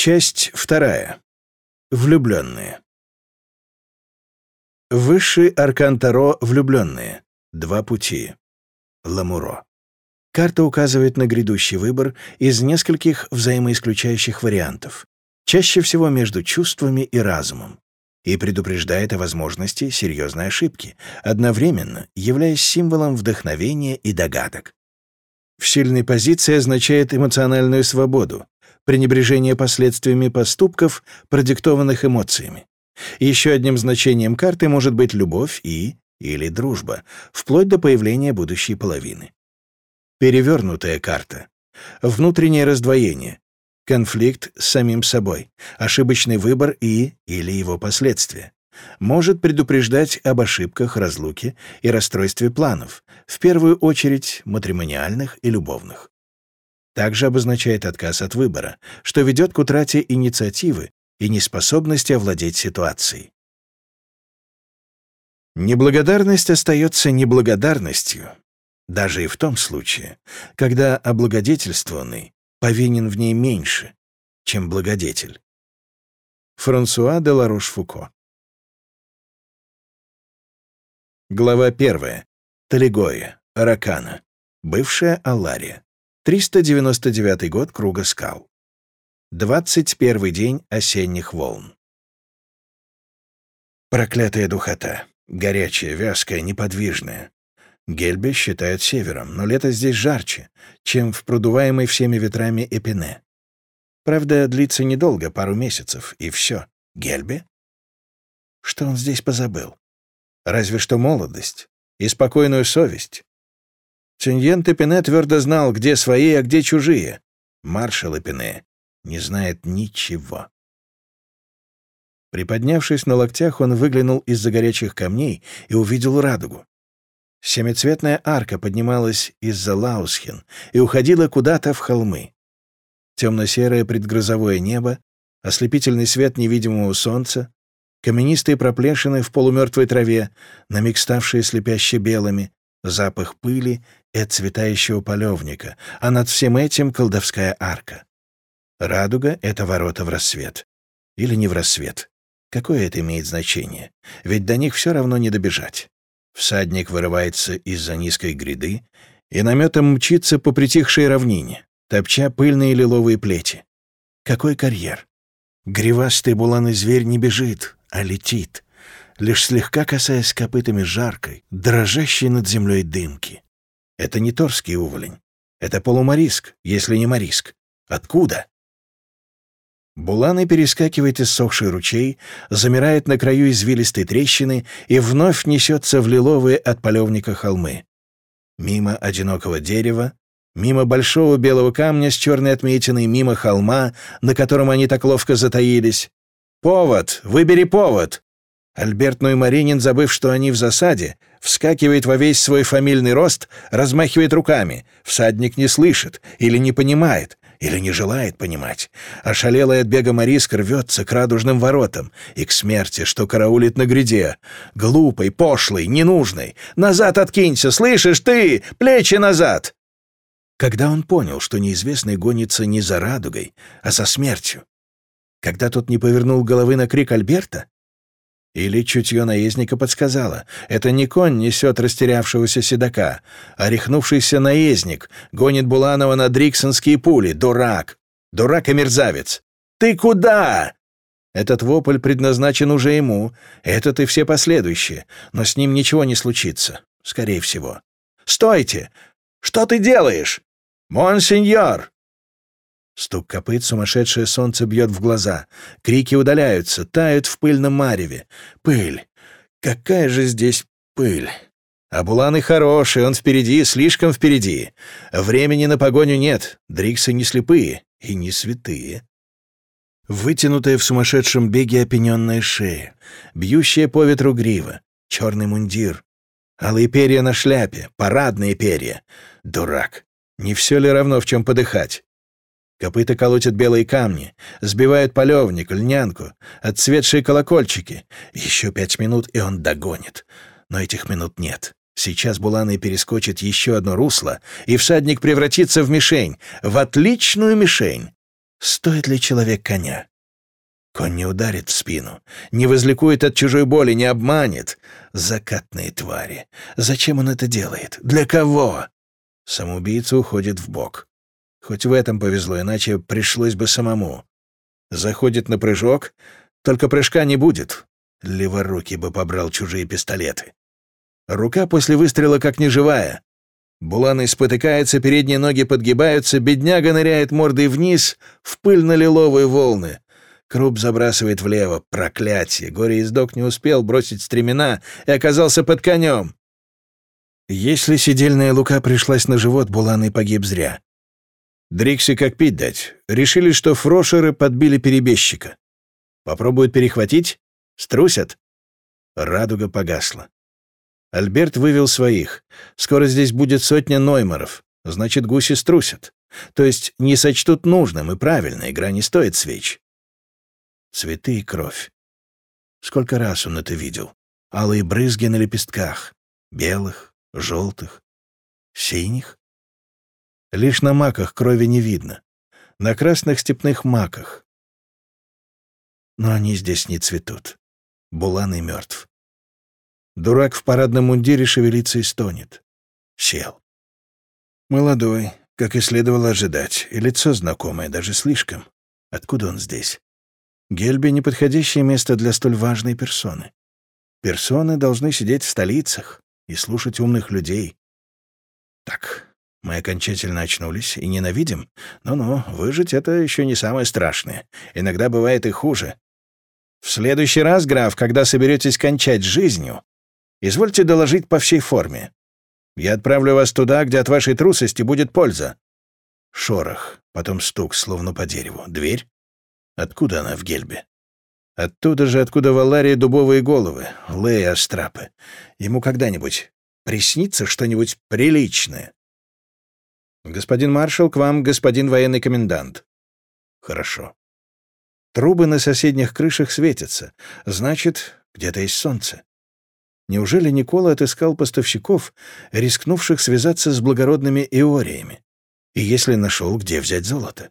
Часть вторая. Влюбленные. Высший аркан Таро «Влюбленные». Два пути. Ламуро. Карта указывает на грядущий выбор из нескольких взаимоисключающих вариантов, чаще всего между чувствами и разумом, и предупреждает о возможности серьезной ошибки, одновременно являясь символом вдохновения и догадок. В сильной позиции означает эмоциональную свободу, пренебрежение последствиями поступков, продиктованных эмоциями. Еще одним значением карты может быть любовь и или дружба, вплоть до появления будущей половины. Перевернутая карта. Внутреннее раздвоение. Конфликт с самим собой. Ошибочный выбор и или его последствия. Может предупреждать об ошибках, разлуке и расстройстве планов, в первую очередь матримониальных и любовных также обозначает отказ от выбора, что ведет к утрате инициативы и неспособности овладеть ситуацией. Неблагодарность остается неблагодарностью, даже и в том случае, когда облагодетельствованный повинен в ней меньше, чем благодетель. Франсуа де Ларош-Фуко Глава 1. Талигоя, Аракана. Бывшая Алария. 399 год Круга скал. 21 день осенних волн. Проклятая духота. Горячая, вязкая, неподвижная. Гельбе считают севером, но лето здесь жарче, чем в продуваемой всеми ветрами Эпине. Правда, длится недолго, пару месяцев, и все. Гельбе? Что он здесь позабыл? Разве что молодость и спокойную совесть. Тюньен Тепене твердо знал, где свои, а где чужие. Маршал Эпене не знает ничего. Приподнявшись на локтях, он выглянул из-за горячих камней и увидел радугу. Семицветная арка поднималась из-за Лаусхен и уходила куда-то в холмы. Темно-серое предгрозовое небо, ослепительный свет невидимого солнца, каменистые проплешины в полумертвой траве, на миг ставшие слепяще белыми, запах пыли и отцветающего полевника, а над всем этим колдовская арка. Радуга — это ворота в рассвет. Или не в рассвет. Какое это имеет значение? Ведь до них все равно не добежать. Всадник вырывается из-за низкой гряды и наметом мчится по притихшей равнине, топча пыльные лиловые плети. Какой карьер! Гривастый буланый зверь не бежит, а летит, лишь слегка касаясь копытами жаркой, дрожащей над землей дымки. Это не торский уволень. Это полумариск, если не мариск. Откуда? Буланы перескакивает иссохший ручей, замирает на краю извилистой трещины и вновь несется в лиловые от полевника холмы. Мимо одинокого дерева, мимо большого белого камня с черной отметиной, мимо холма, на котором они так ловко затаились. «Повод! Выбери повод!» Альберт Ноймаринин, забыв, что они в засаде, вскакивает во весь свой фамильный рост, размахивает руками. Всадник не слышит или не понимает, или не желает понимать. Ошалелый от бега Мариск рвется к радужным воротам и к смерти, что караулит на гряде. Глупый, пошлый, ненужный. Назад откинься, слышишь ты? Плечи назад! Когда он понял, что неизвестный гонится не за радугой, а за смертью. Когда тот не повернул головы на крик Альберта, или чутье наездника подсказало, это не конь несет растерявшегося седока, а рехнувшийся наездник гонит Буланова на дриксонские пули. Дурак! Дурак и мерзавец! «Ты куда?» Этот вопль предназначен уже ему, этот и все последующие, но с ним ничего не случится, скорее всего. «Стойте! Что ты делаешь?» «Монсеньор!» Стук копыт, сумасшедшее солнце бьет в глаза. Крики удаляются, тают в пыльном мареве. Пыль. Какая же здесь пыль? А Буланы хороший, он впереди, слишком впереди. Времени на погоню нет, дриксы не слепые и не святые. Вытянутая в сумасшедшем беге опененная шея, бьющая по ветру грива, черный мундир, алые перья на шляпе, парадные перья. Дурак. Не все ли равно, в чем подыхать? Копыта колотят белые камни, сбивают полевник, льнянку, отцветшие колокольчики. Еще пять минут, и он догонит. Но этих минут нет. Сейчас Буланый перескочит еще одно русло, и всадник превратится в мишень, в отличную мишень. Стоит ли человек коня? Конь не ударит в спину, не возликует от чужой боли, не обманет. Закатные твари. Зачем он это делает? Для кого? Самоубийца уходит в бок. Хоть в этом повезло, иначе пришлось бы самому. Заходит на прыжок, только прыжка не будет. Леворукий бы побрал чужие пистолеты. Рука после выстрела как неживая. Буланой спотыкается, передние ноги подгибаются, бедняга ныряет мордой вниз в пыльно-лиловые волны. Круп забрасывает влево. Проклятие! Горе-издок не успел бросить стремена и оказался под конем. Если сидельная лука пришлась на живот, Буланый погиб зря. Дрикси как пить дать. Решили, что фрошеры подбили перебежчика. Попробуют перехватить? Струсят? Радуга погасла. Альберт вывел своих. Скоро здесь будет сотня ноймаров. Значит, гуси струсят. То есть не сочтут нужным, и правильно, игра не стоит свеч. Цветы и кровь. Сколько раз он это видел. Алые брызги на лепестках. Белых, желтых, синих. Лишь на маках крови не видно. На красных степных маках. Но они здесь не цветут. Булан мертв. Дурак в парадном мундире шевелится и стонет. Сел. Молодой, как и следовало ожидать, и лицо знакомое, даже слишком. Откуда он здесь? Гельби — неподходящее место для столь важной персоны. Персоны должны сидеть в столицах и слушать умных людей. Так, мы окончательно очнулись и ненавидим. Ну-ну, выжить — это еще не самое страшное. Иногда бывает и хуже. В следующий раз, граф, когда соберетесь кончать жизнью, Извольте доложить по всей форме. Я отправлю вас туда, где от вашей трусости будет польза». Шорох, потом стук, словно по дереву. Дверь? Откуда она в гельбе? Оттуда же, откуда в Алларии дубовые головы, леи астрапы. Ему когда-нибудь приснится что-нибудь приличное? «Господин маршал, к вам господин военный комендант». «Хорошо». Трубы на соседних крышах светятся. Значит, где-то есть солнце. Неужели Никола отыскал поставщиков, рискнувших связаться с благородными иориями? И если нашел, где взять золото?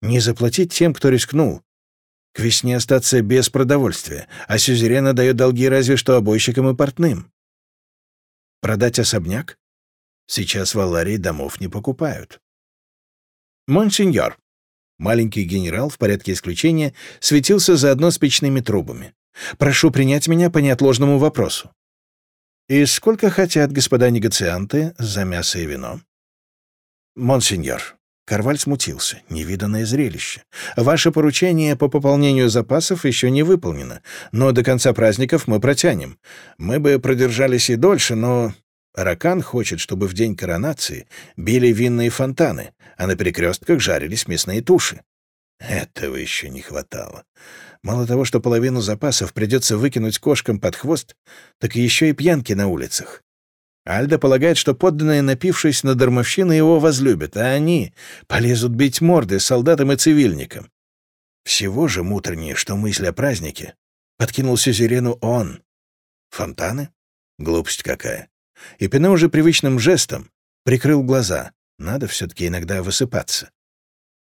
Не заплатить тем, кто рискнул. К весне остаться без продовольствия, а сюзерена дает долги разве что обойщикам и портным. Продать особняк? Сейчас в Алларии домов не покупают. «Монсеньор», маленький генерал в порядке исключения светился заодно с печными трубами. Прошу принять меня по неотложному вопросу. И сколько хотят господа негацианты за мясо и вино? Монсеньор, Карваль смутился. Невиданное зрелище. Ваше поручение по пополнению запасов еще не выполнено, но до конца праздников мы протянем. Мы бы продержались и дольше, но... Ракан хочет, чтобы в день коронации били винные фонтаны, а на перекрестках жарились мясные туши. Этого еще не хватало. Мало того, что половину запасов придется выкинуть кошкам под хвост, так еще и пьянки на улицах. Альда полагает, что подданные, напившись на дармовщину, его возлюбят, а они полезут бить морды солдатам и цивильникам. Всего же муторнее, что мысль о празднике подкинул сюзерену он. Фонтаны? Глупость какая. И Пене уже привычным жестом прикрыл глаза. Надо все-таки иногда высыпаться.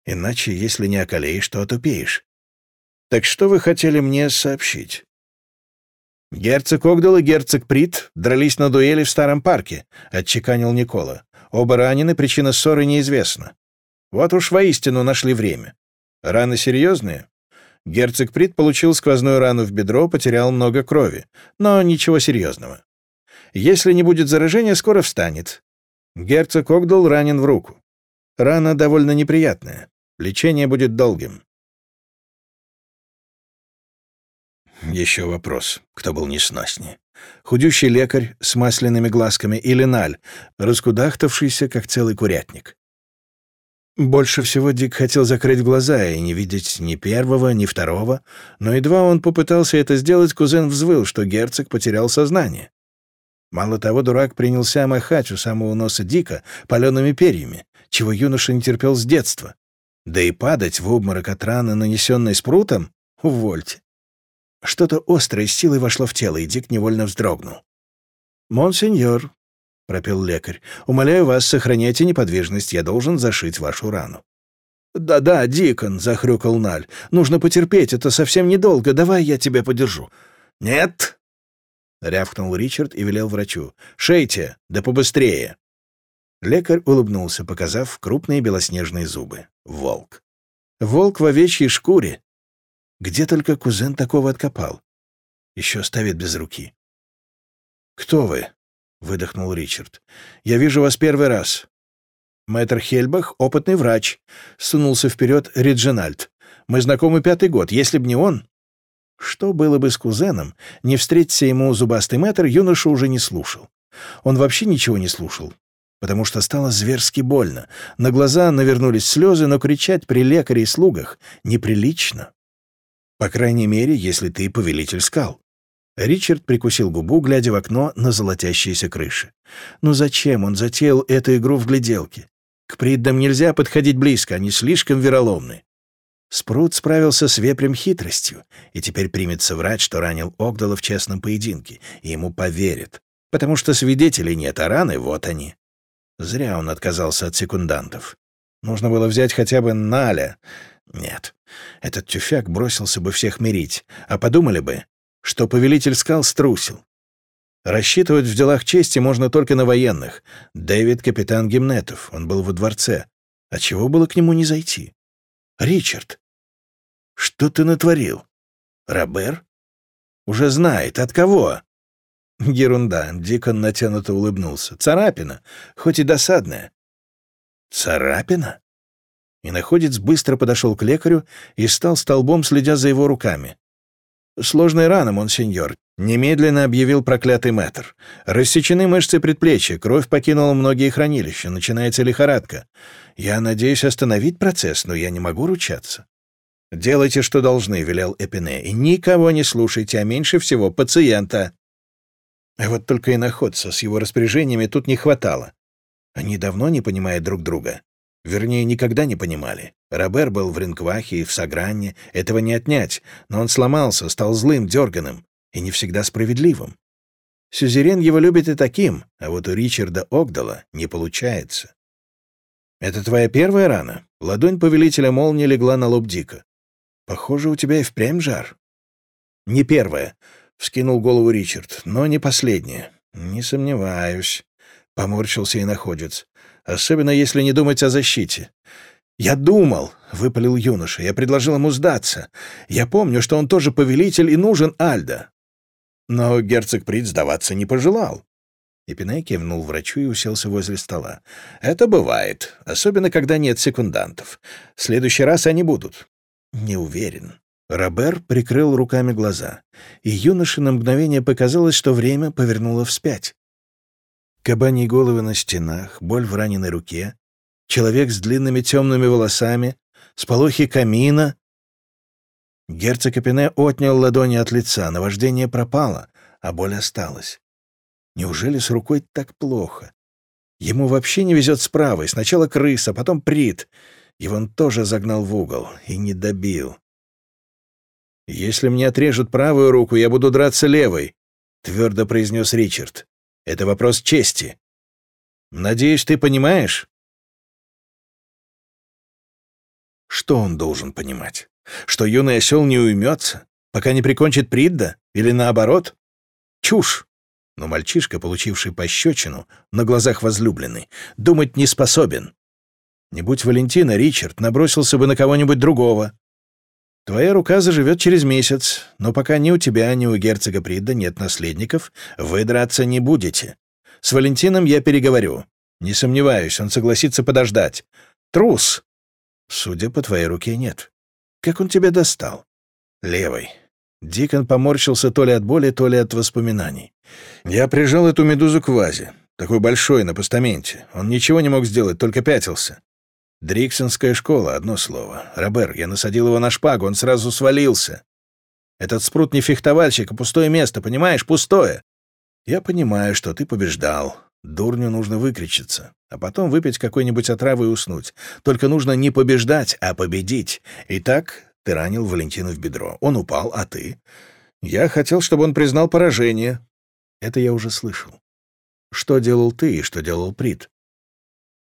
Иначе, если не околеешь, то отупеешь. Так что вы хотели мне сообщить? Герцог Огдал и герцог Прит дрались на дуэли в старом парке, отчеканил Никола. Оба ранены, причина ссоры неизвестна. Вот уж воистину нашли время. Раны серьезные? Герцог Прит получил сквозную рану в бедро, потерял много крови, но ничего серьезного. Если не будет заражения, скоро встанет. Герцог Огдал ранен в руку. Рана довольно неприятная. Лечение будет долгим. Еще вопрос, кто был несноснее. Худющий лекарь с масляными глазками или Наль, раскудахтавшийся, как целый курятник. Больше всего Дик хотел закрыть глаза и не видеть ни первого, ни второго, но едва он попытался это сделать, кузен взвыл, что герцог потерял сознание. Мало того, дурак принялся махать у самого носа Дика палеными перьями, чего юноша не терпел с детства. Да и падать в обморок от раны, нанесенной спрутом, увольте. Что-то острое с силой вошло в тело, и Дик невольно вздрогнул. «Монсеньор», — пропел лекарь, — «умоляю вас, сохраняйте неподвижность, я должен зашить вашу рану». «Да-да, Дикон», — захрюкал Наль. «Нужно потерпеть, это совсем недолго. Давай я тебя подержу». «Нет!» — рявкнул Ричард и велел врачу. «Шейте, да побыстрее!» Лекарь улыбнулся, показав крупные белоснежные зубы. Волк. Волк в овечьей шкуре. Где только кузен такого откопал? Еще ставит без руки. «Кто вы?» — выдохнул Ричард. «Я вижу вас первый раз». «Мэтр Хельбах — опытный врач», — сунулся вперед Реджинальд. «Мы знакомы пятый год. Если б не он...» Что было бы с кузеном, не встретиться ему зубастый мэтр, юноша уже не слушал. Он вообще ничего не слушал, потому что стало зверски больно. На глаза навернулись слезы, но кричать при лекаре и слугах неприлично. По крайней мере, если ты повелитель скал. Ричард прикусил губу, глядя в окно на золотящиеся крыши. Ну зачем он затеял эту игру в гляделки? К приддам нельзя подходить близко, они слишком вероломны. Спрут справился с вепрем хитростью, и теперь примется врать, что ранил Огдала в честном поединке, и ему поверят, потому что свидетелей нет, а раны вот они. Зря он отказался от секундантов. Нужно было взять хотя бы Наля. Нет, этот тюфяк бросился бы всех мирить, а подумали бы, что повелитель скал струсил. Рассчитывать в делах чести можно только на военных. Дэвид — капитан Гимнетов, он был во дворце. А чего было к нему не зайти? Ричард, что ты натворил? Робер? Уже знает. От кого? Ерунда. Дикон натянуто улыбнулся. Царапина, хоть и досадная. Царапина? И находец быстро подошел к лекарю и стал столбом, следя за его руками. «Сложная рана, монсеньор», — немедленно объявил проклятый мэтр. «Рассечены мышцы предплечья, кровь покинула многие хранилища, начинается лихорадка. Я надеюсь остановить процесс, но я не могу ручаться». «Делайте, что должны», — велел Эпине, — «и никого не слушайте, а меньше всего пациента». А вот только и находца с его распоряжениями тут не хватало. Они давно не понимают друг друга. Вернее, никогда не понимали. Робер был в Ринквахе и в Сагранне, этого не отнять, но он сломался, стал злым, дерганым и не всегда справедливым. Сюзерен его любит и таким, а вот у Ричарда Огдала не получается. «Это твоя первая рана?» Ладонь повелителя молнии легла на лоб Дика. «Похоже, у тебя и впрямь жар». «Не первая», — вскинул голову Ричард, — «но не последняя». «Не сомневаюсь», — поморщился и находец особенно если не думать о защите. «Я думал», — выпалил юноша, — «я предложил ему сдаться. Я помню, что он тоже повелитель и нужен Альда». Но герцог Прид сдаваться не пожелал. Эпиней кивнул врачу и уселся возле стола. «Это бывает, особенно когда нет секундантов. В следующий раз они будут». «Не уверен». Робер прикрыл руками глаза, и юноше на мгновение показалось, что время повернуло вспять. Кабаньи головы на стенах, боль в раненой руке, человек с длинными темными волосами, сполохи камина. Герцог Капине отнял ладони от лица, наваждение пропало, а боль осталась. Неужели с рукой так плохо? Ему вообще не везет с правой. Сначала крыса, потом прит. Его он тоже загнал в угол и не добил. «Если мне отрежут правую руку, я буду драться левой», — твердо произнес Ричард. Это вопрос чести. Надеюсь, ты понимаешь?» Что он должен понимать? Что юный осел не уймется, пока не прикончит Придда? Или наоборот? Чушь! Но мальчишка, получивший пощечину, на глазах возлюбленный, думать не способен. Не будь Валентина, Ричард набросился бы на кого-нибудь другого. Твоя рука заживет через месяц, но пока ни у тебя, ни у герцога Придда нет наследников, вы драться не будете. С Валентином я переговорю. Не сомневаюсь, он согласится подождать. Трус! Судя по твоей руке, нет. Как он тебя достал? Левой. Дикон поморщился то ли от боли, то ли от воспоминаний. Я прижал эту медузу к вазе. Такой большой, на постаменте. Он ничего не мог сделать, только пятился. Дриксонская школа, одно слово. Робер, я насадил его на шпагу, он сразу свалился. Этот спрут не фехтовальщик, а пустое место, понимаешь, пустое. Я понимаю, что ты побеждал. Дурню нужно выкричиться, а потом выпить какой-нибудь отравы и уснуть. Только нужно не побеждать, а победить. Итак, ты ранил Валентину в бедро. Он упал, а ты? Я хотел, чтобы он признал поражение. Это я уже слышал. Что делал ты и что делал Прит?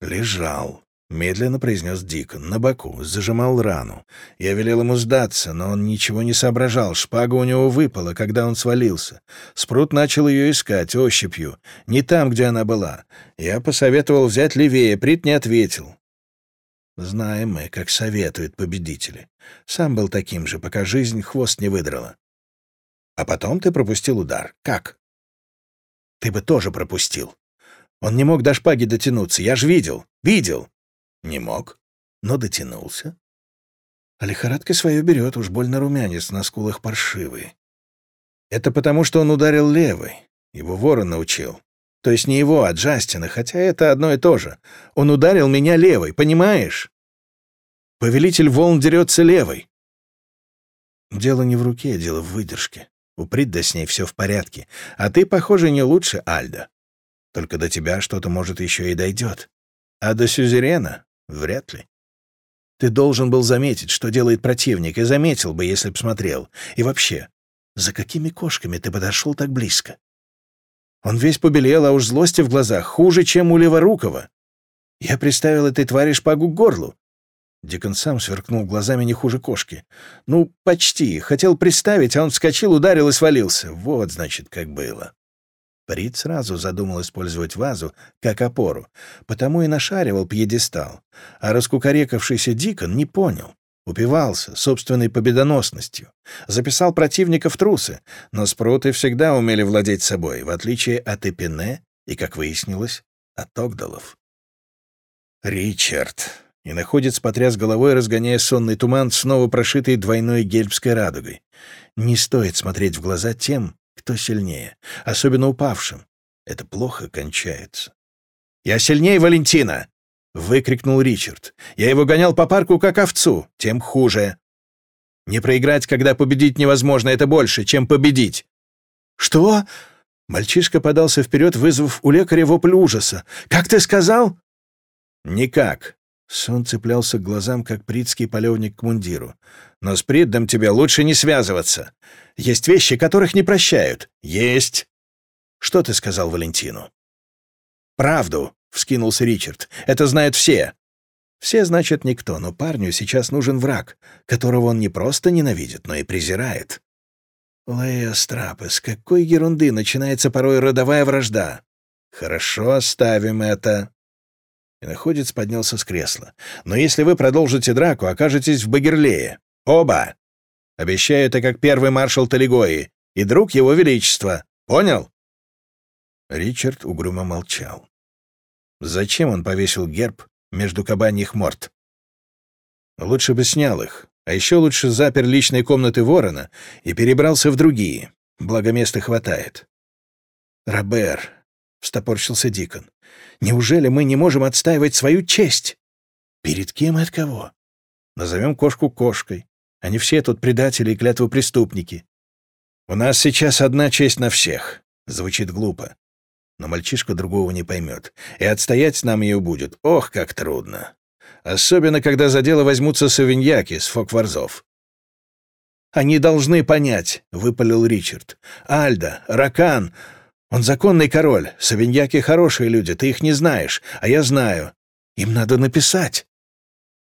Лежал. — медленно произнес Дикон, на боку, зажимал рану. Я велел ему сдаться, но он ничего не соображал. Шпага у него выпала, когда он свалился. Спрут начал ее искать ощупью, не там, где она была. Я посоветовал взять левее, Прит не ответил. Знаем мы, как советуют победители. Сам был таким же, пока жизнь хвост не выдрала. А потом ты пропустил удар. Как? Ты бы тоже пропустил. Он не мог до шпаги дотянуться. Я ж видел. Видел. Не мог, но дотянулся. А лихорадка свое берет, уж больно румянец на скулах паршивый. Это потому, что он ударил левой. Его ворон научил. То есть не его, а Джастина, хотя это одно и то же. Он ударил меня левой, понимаешь? Повелитель волн дерется левой. Дело не в руке, дело в выдержке. У Придда с ней все в порядке. А ты, похоже, не лучше Альда. Только до тебя что-то, может, еще и дойдет. А до Сюзерена Вряд ли. Ты должен был заметить, что делает противник, и заметил бы, если б смотрел. И вообще, за какими кошками ты подошел так близко? Он весь побелел, а уж злости в глазах хуже, чем у Леворукова. Я приставил этой твари шпагу к горлу. Дикон сам сверкнул глазами не хуже кошки. Ну, почти. Хотел приставить, а он вскочил, ударил и свалился. Вот, значит, как было. Прит сразу задумал использовать вазу как опору, потому и нашаривал пьедестал. А раскукарекавшийся Дикон не понял. Упивался собственной победоносностью. Записал противника в трусы, но спруты всегда умели владеть собой, в отличие от Эпине и, как выяснилось, от Огдалов. «Ричард!» И находец потряс головой, разгоняя сонный туман, снова прошитый двойной гельбской радугой. «Не стоит смотреть в глаза тем, кто сильнее, особенно упавшим. Это плохо кончается. «Я сильнее Валентина!» — выкрикнул Ричард. «Я его гонял по парку как овцу, тем хуже. Не проиграть, когда победить невозможно, это больше, чем победить». «Что?» Мальчишка подался вперед, вызвав у лекаря вопль ужаса. «Как ты сказал?» «Никак». Сон цеплялся к глазам, как притский полевник к мундиру. «Но с Приддом тебе лучше не связываться. Есть вещи, которых не прощают. Есть. Что ты сказал Валентину? Правду, вскинулся Ричард. Это знают все. Все, значит, никто, но парню сейчас нужен враг, которого он не просто ненавидит, но и презирает. Лея Страпы, с какой ерунды начинается порой родовая вражда? Хорошо, оставим это. И находец поднялся с кресла. Но если вы продолжите драку, окажетесь в Багерлее. Оба! Обещаю это как первый маршал Талигои и друг его величества. Понял?» Ричард угрюмо молчал. Зачем он повесил герб между кабаньих морд? Лучше бы снял их, а еще лучше запер личные комнаты ворона и перебрался в другие, благо места хватает. «Робер», — встопорщился Дикон, — «неужели мы не можем отстаивать свою честь? Перед кем и от кого? Назовем кошку кошкой, они все тут предатели и клятвопреступники. У нас сейчас одна честь на всех. Звучит глупо. Но мальчишка другого не поймет. И отстоять нам ее будет. Ох, как трудно. Особенно, когда за дело возьмутся савиньяки с фокварзов. «Они должны понять», — выпалил Ричард. «Альда, Ракан, он законный король. Савиньяки хорошие люди, ты их не знаешь, а я знаю. Им надо написать».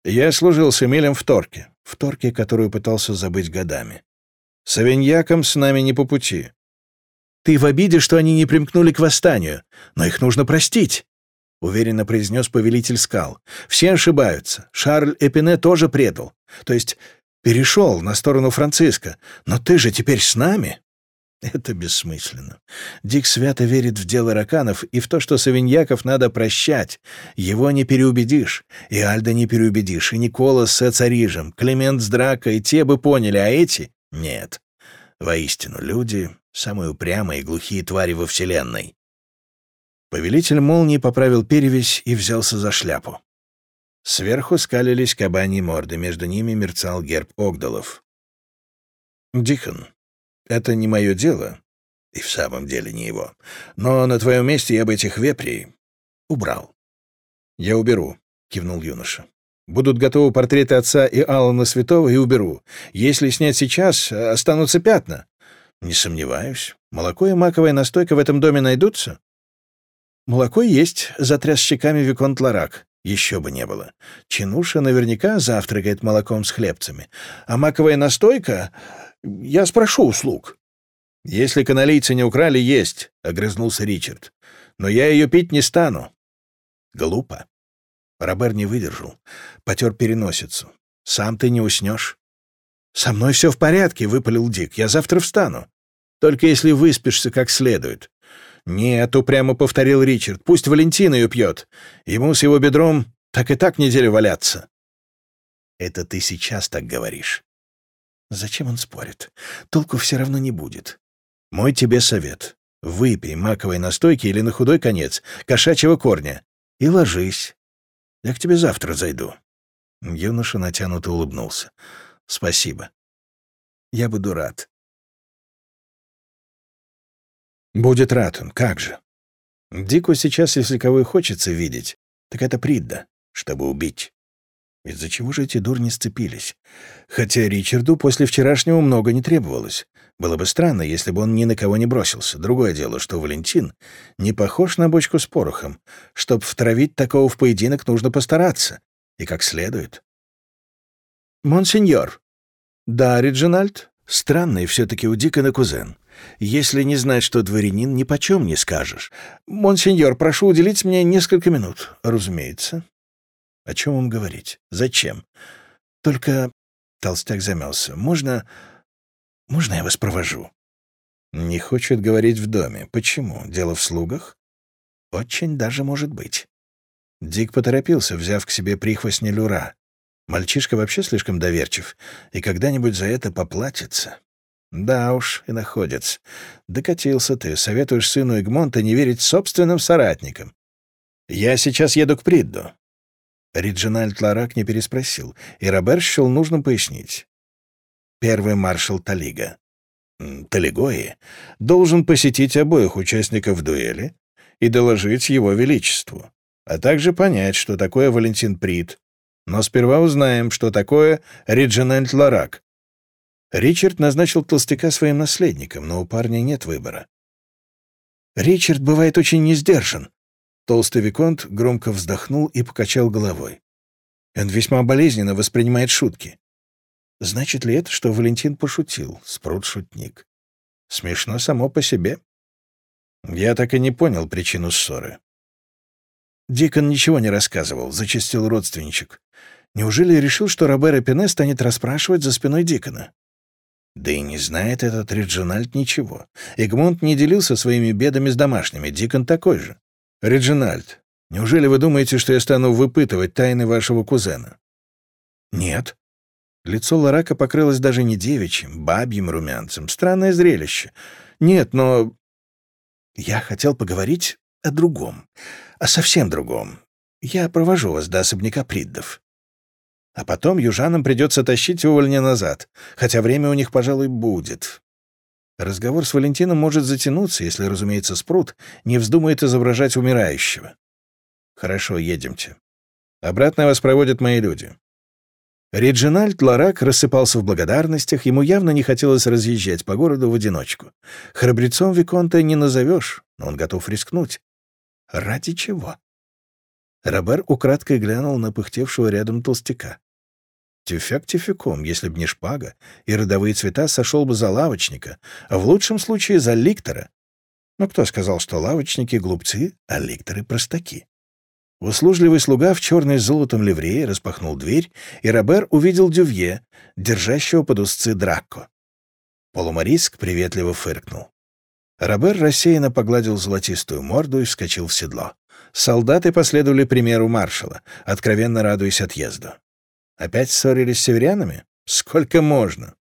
Я служил с Эмилем в Торке в торке, которую пытался забыть годами. С Авиньяком с нами не по пути. Ты в обиде, что они не примкнули к восстанию, но их нужно простить, — уверенно произнес повелитель скал. Все ошибаются. Шарль Эпине тоже предал. То есть перешел на сторону Франциска. Но ты же теперь с нами. Это бессмысленно. Дик свято верит в дело раканов и в то, что Савиньяков надо прощать. Его не переубедишь. И Альда не переубедишь. И Никола с Царижем, Климент с Дракой, те бы поняли, а эти — нет. Воистину, люди — самые упрямые и глухие твари во Вселенной. Повелитель молнии поправил перевязь и взялся за шляпу. Сверху скалились кабаньи морды, между ними мерцал герб Огдалов. «Дихон, это не мое дело. И в самом деле не его. Но на твоем месте я бы этих вепрей убрал. Я уберу, кивнул юноша. Будут готовы портреты отца и Алана Святого, и уберу. Если снять сейчас, останутся пятна. Не сомневаюсь. Молоко и маковая настойка в этом доме найдутся? Молоко есть, затряс щеками Виконт Ларак. Еще бы не было. Чинуша наверняка завтракает молоком с хлебцами. А маковая настойка... Я спрошу услуг. «Если каналийцы не украли, есть», — огрызнулся Ричард. «Но я ее пить не стану». Глупо. Робер не выдержал. Потер переносицу. «Сам ты не уснешь». «Со мной все в порядке», — выпалил Дик. «Я завтра встану. Только если выспишься как следует». «Нет», — упрямо повторил Ричард. «Пусть Валентин ее пьет. Ему с его бедром так и так неделю валяться». «Это ты сейчас так говоришь». Зачем он спорит? Толку все равно не будет. Мой тебе совет. Выпей маковой настойки или на худой конец кошачьего корня и ложись. Я к тебе завтра зайду». Юноша натянуто улыбнулся. «Спасибо. Я буду рад». «Будет рад он, как же. Дику сейчас, если кого и хочется видеть, так это Придда, чтобы убить. Из-за чего же эти дурни сцепились? Хотя Ричарду после вчерашнего много не требовалось. Было бы странно, если бы он ни на кого не бросился. Другое дело, что Валентин не похож на бочку с порохом. Чтоб втравить такого в поединок, нужно постараться. И как следует. «Монсеньор». «Да, Реджинальд?» «Странный все-таки у Дикона кузен. Если не знать, что дворянин, ни почем не скажешь. Монсеньор, прошу уделить мне несколько минут». «Разумеется». О чем им говорить? Зачем? Только... Толстяк замялся. Можно... Можно я вас провожу? Не хочет говорить в доме. Почему? Дело в слугах? Очень даже может быть. Дик поторопился, взяв к себе прихвостня Люра. Мальчишка вообще слишком доверчив, и когда-нибудь за это поплатится. Да уж, и находец. Докатился ты, советуешь сыну Игмонта не верить собственным соратникам. Я сейчас еду к Придду. Риджинальд Ларак не переспросил, и Робер счел нужным пояснить. Первый маршал Талига, Талигои, должен посетить обоих участников дуэли и доложить его величеству, а также понять, что такое Валентин Прид. Но сперва узнаем, что такое Риджинальд Ларак. Ричард назначил толстяка своим наследником, но у парня нет выбора. Ричард бывает очень несдержан, Толстый Виконт громко вздохнул и покачал головой. Он весьма болезненно воспринимает шутки. Значит ли это, что Валентин пошутил? Спрут шутник. Смешно само по себе. Я так и не понял причину ссоры. Дикон ничего не рассказывал, зачастил родственничек. Неужели решил, что Робер Эпине станет расспрашивать за спиной Дикона? Да и не знает этот Реджинальд ничего. Эгмонт не делился своими бедами с домашними, Дикон такой же. «Реджинальд, неужели вы думаете, что я стану выпытывать тайны вашего кузена?» «Нет». Лицо Ларака покрылось даже не девичьим, бабьим румянцем. Странное зрелище. «Нет, но...» «Я хотел поговорить о другом, о совсем другом. Я провожу вас до особняка Приддов. А потом южанам придется тащить увольня назад, хотя время у них, пожалуй, будет. Разговор с Валентином может затянуться, если, разумеется, Спрут не вздумает изображать умирающего. Хорошо, едемте. Обратно вас проводят мои люди. Реджинальд Ларак рассыпался в благодарностях, ему явно не хотелось разъезжать по городу в одиночку. Храбрецом Виконта не назовешь, но он готов рискнуть. Ради чего? Робер украдкой глянул на пыхтевшего рядом толстяка. Тюфяк тюфяком, если б не шпага, и родовые цвета сошел бы за лавочника, а в лучшем случае за ликтора. Но кто сказал, что лавочники — глупцы, а ликторы — простаки? Услужливый слуга в черной с золотом ливрее распахнул дверь, и Робер увидел Дювье, держащего под узцы Дракко. Полумариск приветливо фыркнул. Робер рассеянно погладил золотистую морду и вскочил в седло. Солдаты последовали примеру маршала, откровенно радуясь отъезду. Опять ссорились с северянами? Сколько можно?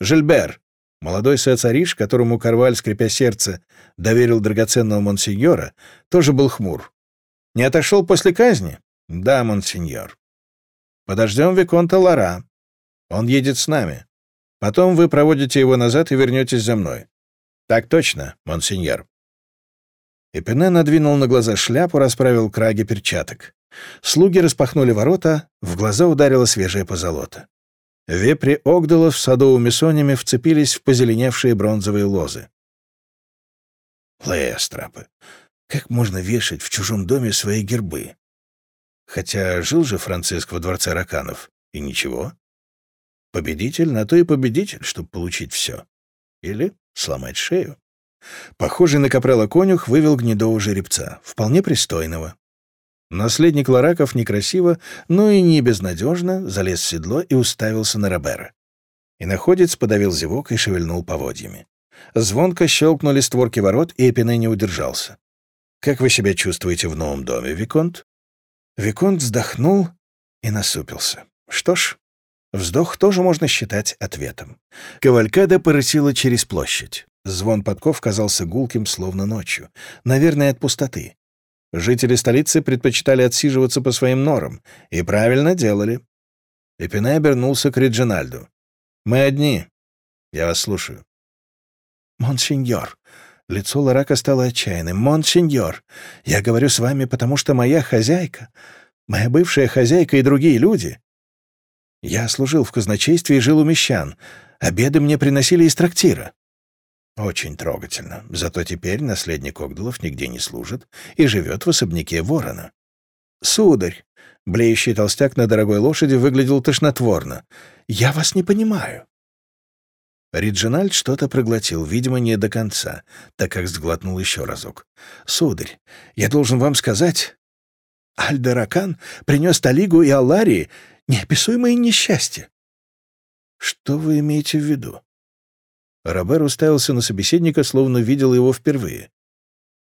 Жильбер, молодой соцариш, которому Карваль, скрипя сердце, доверил драгоценного монсеньора, тоже был хмур. Не отошел после казни? Да, монсеньор. Подождем Виконта Лара. Он едет с нами. Потом вы проводите его назад и вернетесь за мной. Так точно, монсеньор. Эпене надвинул на глаза шляпу, расправил краги перчаток. Слуги распахнули ворота, в глаза ударила свежая позолота. Вепри Огдалов с садовыми сонями вцепились в позеленевшие бронзовые лозы. Лестрапы, как можно вешать в чужом доме свои гербы? Хотя жил же Франциск во дворце Раканов, и ничего. Победитель на то и победитель, чтобы получить все. Или сломать шею. Похожий на капрала конюх вывел гнедого жеребца, вполне пристойного. Наследник Лараков некрасиво, но и не безнадежно залез в седло и уставился на Робера. И находец подавил зевок и шевельнул поводьями. Звонко щелкнули створки ворот, и Эпине не удержался. «Как вы себя чувствуете в новом доме, Виконт?» Виконт вздохнул и насупился. «Что ж, вздох тоже можно считать ответом». Кавалькада порысила через площадь. Звон подков казался гулким, словно ночью. Наверное, от пустоты. Жители столицы предпочитали отсиживаться по своим норам. И правильно делали. Эпине обернулся к Реджинальду. «Мы одни. Я вас слушаю». «Монсеньор». Лицо Ларака стало отчаянным. «Монсеньор, я говорю с вами, потому что моя хозяйка, моя бывшая хозяйка и другие люди. Я служил в казначействе и жил у мещан. Обеды мне приносили из трактира. Очень трогательно. Зато теперь наследник Огдалов нигде не служит и живет в особняке ворона. Сударь, блеющий толстяк на дорогой лошади выглядел тошнотворно. Я вас не понимаю. Риджинальд что-то проглотил, видимо, не до конца, так как сглотнул еще разок. «Сударь, я должен вам сказать, Альдеракан принес Талигу и Алларии неописуемое несчастье». «Что вы имеете в виду?» Робер уставился на собеседника, словно видел его впервые.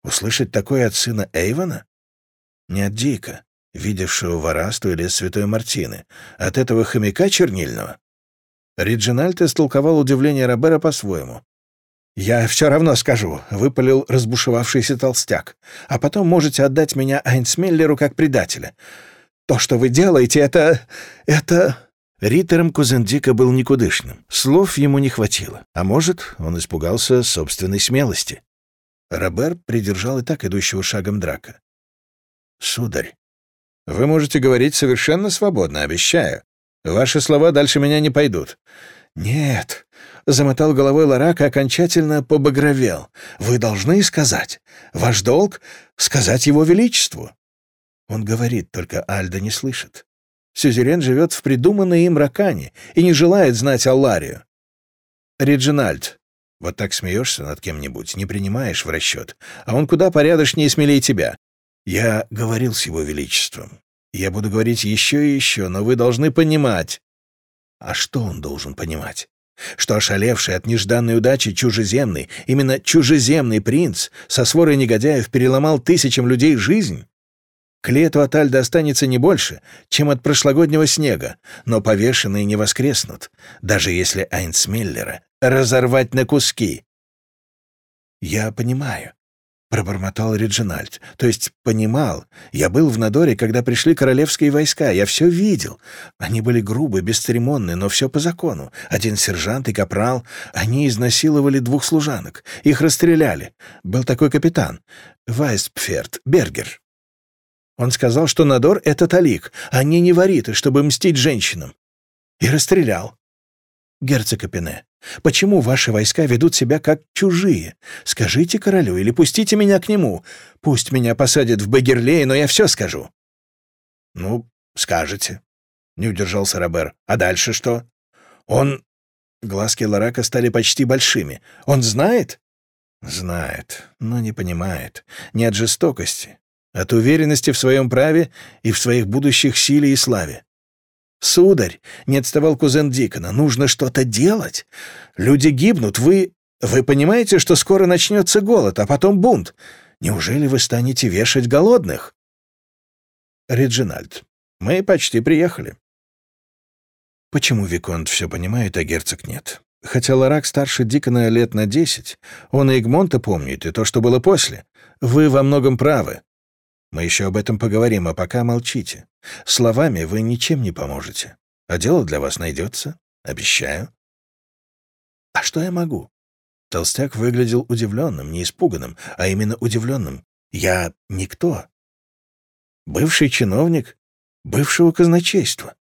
Услышать такое от сына Эйвона? Не от Дика, видевшего ворасту или святой Мартины, от этого хомяка чернильного. Риджинальд истолковал удивление Робера по-своему. «Я все равно скажу», — выпалил разбушевавшийся толстяк. «А потом можете отдать меня Айнсмеллеру как предателя. То, что вы делаете, это... это...» Риттером Кузендика был никудышным. Слов ему не хватило. А может, он испугался собственной смелости. Робер придержал и так идущего шагом драка. «Сударь, вы можете говорить совершенно свободно, обещаю. Ваши слова дальше меня не пойдут». «Нет», — замотал головой Ларак и окончательно побагровел. «Вы должны сказать. Ваш долг — сказать его величеству». Он говорит, только Альда не слышит. Сюзерен живет в придуманной им ракане и не желает знать Алларию. Реджинальд, вот так смеешься над кем-нибудь, не принимаешь в расчет, а он куда порядочнее и смелее тебя. Я говорил с его величеством. Я буду говорить еще и еще, но вы должны понимать. А что он должен понимать? Что ошалевший от нежданной удачи чужеземный, именно чужеземный принц со сворой негодяев переломал тысячам людей жизнь? К лету от Альда останется не больше, чем от прошлогоднего снега, но повешенные не воскреснут, даже если Айнсмиллера разорвать на куски. «Я понимаю», — пробормотал Реджинальд. «То есть понимал. Я был в Надоре, когда пришли королевские войска. Я все видел. Они были грубы, бесцеремонны, но все по закону. Один сержант и капрал. Они изнасиловали двух служанок. Их расстреляли. Был такой капитан. Вайспферд, Бергер. Он сказал, что Надор — это талик, а не невариты, чтобы мстить женщинам. И расстрелял. Герцог Апене, почему ваши войска ведут себя как чужие? Скажите королю или пустите меня к нему. Пусть меня посадят в Багерлее, но я все скажу. Ну, скажете. Не удержался Робер. А дальше что? Он... Глазки Ларака стали почти большими. Он знает? Знает, но не понимает. Не от жестокости, от уверенности в своем праве и в своих будущих силе и славе. «Сударь», — не отставал кузен Дикона, — «нужно что-то делать. Люди гибнут, вы... Вы понимаете, что скоро начнется голод, а потом бунт. Неужели вы станете вешать голодных?» «Реджинальд, мы почти приехали». Почему Виконт все понимает, а герцог нет? Хотя Ларак старше Дикона лет на десять, он и Эгмонта помнит, и то, что было после. Вы во многом правы. Мы еще об этом поговорим, а пока молчите. Словами вы ничем не поможете. А дело для вас найдется. Обещаю. А что я могу? Толстяк выглядел удивленным, не испуганным, а именно удивленным. Я никто. Бывший чиновник бывшего казначейства.